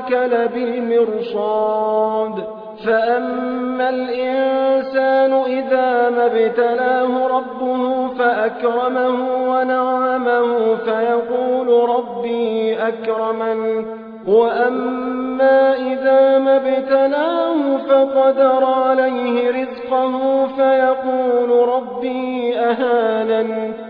ربك لبالمرصاد فأما الإنسان إذا ما ابتلاه ربه فأكرمه ونعمه فيقول ربي أكرمن. وأما إذا ما ابتلاه فقدر عليه رزقه فيقول ربي أهانن.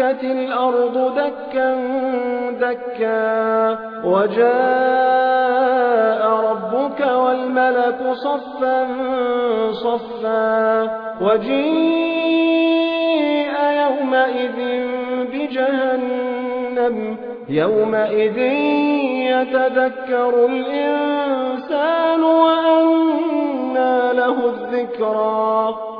دكت الأرض دكا دكا وجاء ربك والملك صفا صفا وجيء يومئذ بجهنم يومئذ يتذكر الإنسان وأنى له الذكرى.